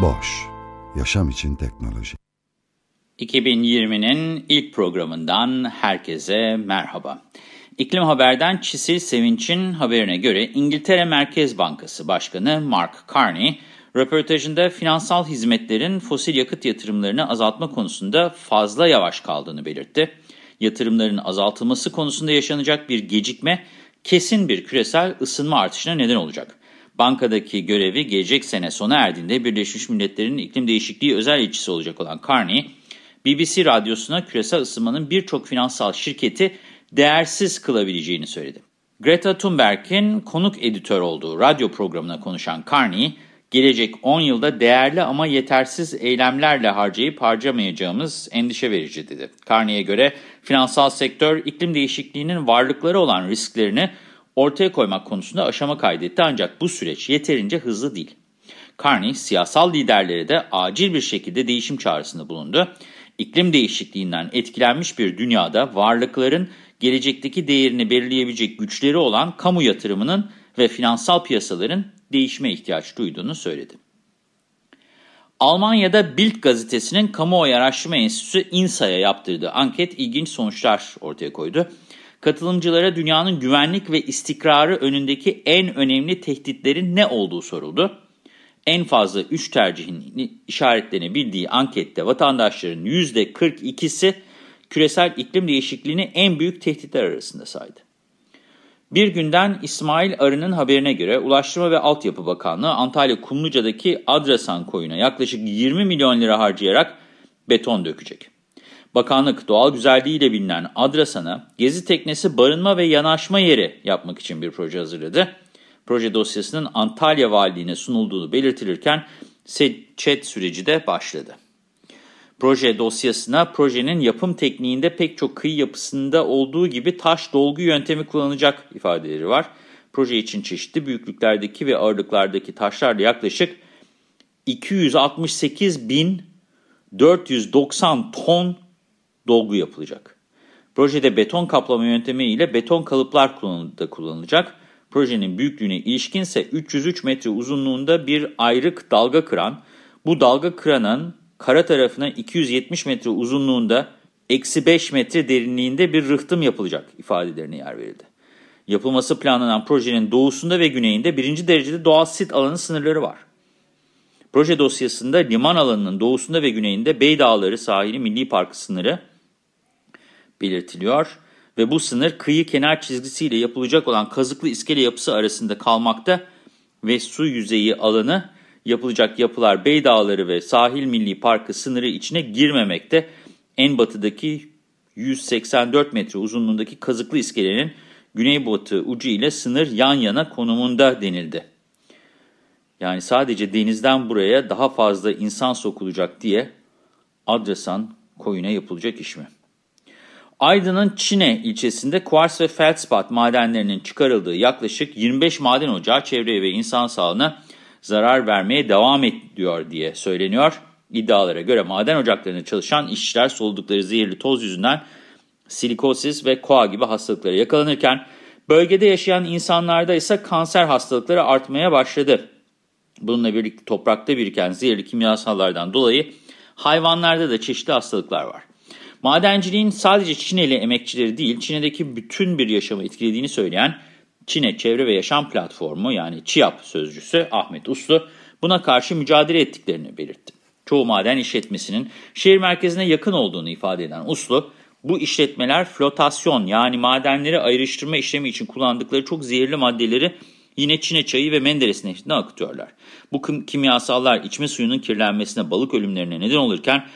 Boş, yaşam için teknoloji. 2020'nin ilk programından herkese merhaba. İklim Haber'den Çisil Sevinç'in haberine göre İngiltere Merkez Bankası Başkanı Mark Carney, röportajında finansal hizmetlerin fosil yakıt yatırımlarını azaltma konusunda fazla yavaş kaldığını belirtti. Yatırımların azaltılması konusunda yaşanacak bir gecikme kesin bir küresel ısınma artışına neden olacak. Bankadaki görevi gelecek sene sona erdiğinde Birleşmiş Milletler'in iklim değişikliği özel ilçesi olacak olan Carney, BBC radyosuna küresel ısınmanın birçok finansal şirketi değersiz kılabileceğini söyledi. Greta Thunberg'in konuk editör olduğu radyo programına konuşan Carney, gelecek 10 yılda değerli ama yetersiz eylemlerle harcayıp harcamayacağımız endişe verici dedi. Carney'e göre finansal sektör iklim değişikliğinin varlıkları olan risklerini ortaya koymak konusunda aşama kaydetti ancak bu süreç yeterince hızlı değil. Carney siyasal liderlere de acil bir şekilde değişim çağrısında bulundu. İklim değişikliğinden etkilenmiş bir dünyada varlıkların gelecekteki değerini belirleyebilecek güçleri olan kamu yatırımının ve finansal piyasaların değişime ihtiyaç duyduğunu söyledi. Almanya'da Bild gazetesinin kamuoyu araştırma enstitüsü INSA'ya yaptırdığı anket ilginç sonuçlar ortaya koydu. Katılımcılara dünyanın güvenlik ve istikrarı önündeki en önemli tehditlerin ne olduğu soruldu. En fazla 3 tercihin işaretlenebildiği ankette vatandaşların %42'si küresel iklim değişikliğini en büyük tehditler arasında saydı. Bir günden İsmail Arı'nın haberine göre Ulaştırma ve Altyapı Bakanlığı Antalya Kumluca'daki Adrasan koyuna yaklaşık 20 milyon lira harcayarak beton dökecek. Bakanlık doğal güzelliğiyle bilinen Adrasan'a gezi teknesi barınma ve yanaşma yeri yapmak için bir proje hazırladı. Proje dosyasının Antalya Valiliğine sunulduğu belirtilirken seçet süreci de başladı. Proje dosyasına projenin yapım tekniğinde pek çok kıyı yapısında olduğu gibi taş dolgu yöntemi kullanacak ifadeleri var. Proje için çeşitli büyüklüklerdeki ve ağırlıklardaki taşlarla yaklaşık 268.490 ton dolgu yapılacak. Projede beton kaplama yöntemi ile beton kalıplar da kullanılacak. Projenin büyüklüğüne ilişkin ise 303 metre uzunluğunda bir ayrık dalga kıran, bu dalga kıranın kara tarafına 270 metre uzunluğunda, eksi 5 metre derinliğinde bir rıhtım yapılacak ifadelerine yer verildi. Yapılması planlanan projenin doğusunda ve güneyinde birinci derecede doğal sit alanı sınırları var. Proje dosyasında liman alanının doğusunda ve güneyinde Beydağları Sahili Milli Parkı sınırı belirtiliyor ve bu sınır kıyı kenar çizgisiyle yapılacak olan kazıklı iskele yapısı arasında kalmakta ve su yüzeyi alanı yapılacak yapılar Beydağları ve Sahil Milli Parkı sınırı içine girmemekte. En batıdaki 184 metre uzunluğundaki kazıklı iskelenin güneybatı ucu ile sınır yan yana konumunda denildi. Yani sadece denizden buraya daha fazla insan sokulacak diye Adrasan koyuna yapılacak iş mi? Aydın'ın Çine ilçesinde kuars ve feldspat madenlerinin çıkarıldığı yaklaşık 25 maden ocağı çevreye ve insan sağlığına zarar vermeye devam ediyor diye söyleniyor. İddialara göre maden ocaklarında çalışan işçiler soludukları zehirli toz yüzünden silikosis ve koa gibi hastalıklara yakalanırken bölgede yaşayan insanlarda ise kanser hastalıkları artmaya başladı. Bununla birlikte toprakta biriken zehirli kimyasallardan dolayı hayvanlarda da çeşitli hastalıklar var. Madenciliğin sadece Çineli emekçileri değil, Çin'deki bütün bir yaşamı etkilediğini söyleyen Çin'e Çevre ve Yaşam Platformu yani ÇİAP sözcüsü Ahmet Uslu buna karşı mücadele ettiklerini belirtti. Çoğu maden işletmesinin şehir merkezine yakın olduğunu ifade eden Uslu, bu işletmeler flotasyon yani madenleri ayrıştırma işlemi için kullandıkları çok zehirli maddeleri yine Çin'e çayı ve Menderes nehrine akıtıyorlar. Bu kimyasallar içme suyunun kirlenmesine, balık ölümlerine neden olurken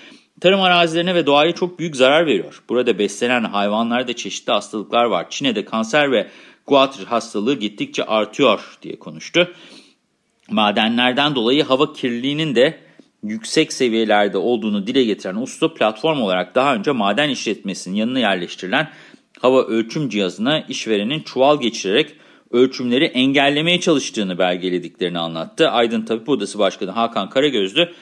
tarım arazilerine ve doğaya çok büyük zarar veriyor. Burada beslenen hayvanlarda çeşitli hastalıklar var. Çin'de kanser ve Guatr hastalığı gittikçe artıyor diye konuştu. Madenlerden dolayı hava kirliliğinin de yüksek seviyelerde olduğunu dile getiren usta platform olarak daha önce maden işletmesinin yanına yerleştirilen hava ölçüm cihazına işverenin çuval geçirerek ölçümleri engellemeye çalıştığını belgelediklerini anlattı. Aydın Tabip Odası Başkanı Hakan Karagözlü,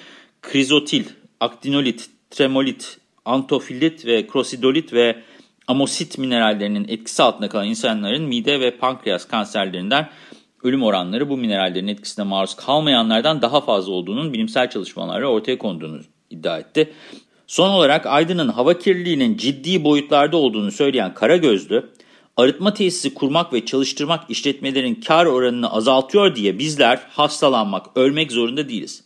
krizotil, aktinolit, tremolit, antofilit ve krosidolit ve amosit minerallerinin etkisi altında kalan insanların mide ve pankreas kanserlerinden ölüm oranları bu minerallerin etkisine maruz kalmayanlardan daha fazla olduğunun bilimsel çalışmalarla ortaya konduğunu iddia etti. Son olarak Aydın'ın hava kirliliğinin ciddi boyutlarda olduğunu söyleyen Karagözlü, arıtma tesisi kurmak ve çalıştırmak işletmelerin kar oranını azaltıyor diye bizler hastalanmak, ölmek zorunda değiliz.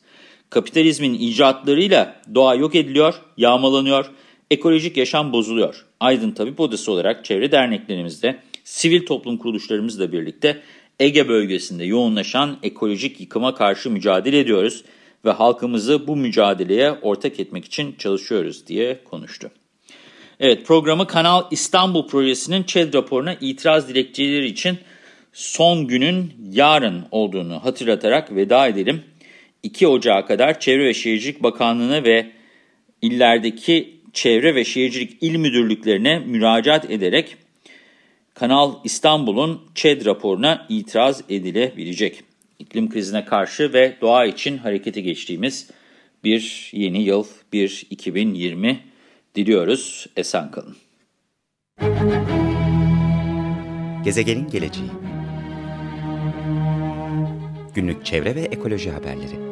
Kapitalizmin icatlarıyla doğa yok ediliyor, yağmalanıyor, ekolojik yaşam bozuluyor. Aydın Tabip Odası olarak çevre derneklerimizde, sivil toplum kuruluşlarımızla birlikte Ege bölgesinde yoğunlaşan ekolojik yıkıma karşı mücadele ediyoruz ve halkımızı bu mücadeleye ortak etmek için çalışıyoruz diye konuştu. Evet programı Kanal İstanbul Projesi'nin ÇED raporuna itiraz dilekçeleri için son günün yarın olduğunu hatırlatarak veda edelim. 2 Ocağı kadar Çevre ve Şehircilik Bakanlığı'na ve illerdeki Çevre ve Şehircilik İl Müdürlüklerine müracaat ederek Kanal İstanbul'un ÇED raporuna itiraz edilebilecek. İklim krizine karşı ve doğa için harekete geçtiğimiz bir yeni yıl, bir 2020 diliyoruz. Esen kalın. Gezegenin geleceği Günlük çevre ve ekoloji haberleri